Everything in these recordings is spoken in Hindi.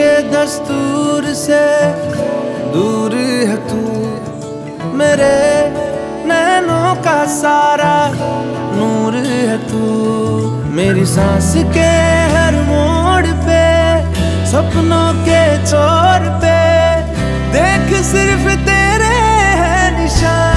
के दस्तूर से दूर है तू। मेरे नैनों का सारा नूर है तू। मेरी सांस के हर मोड़ पे, सपनों के चोर पे, देख सिर्फ़ तेरे है निशान।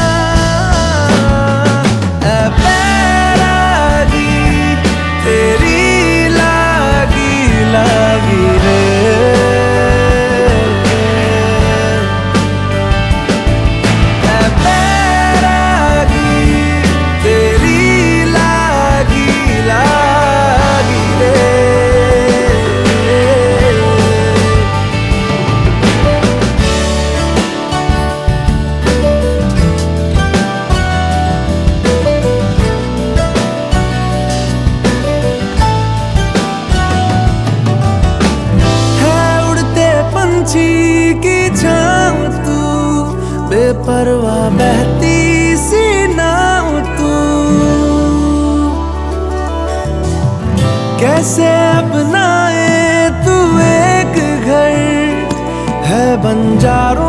बेपरवाह बहती सी नाव तू। कैसे अपनाए तू एक घर? है बंजारा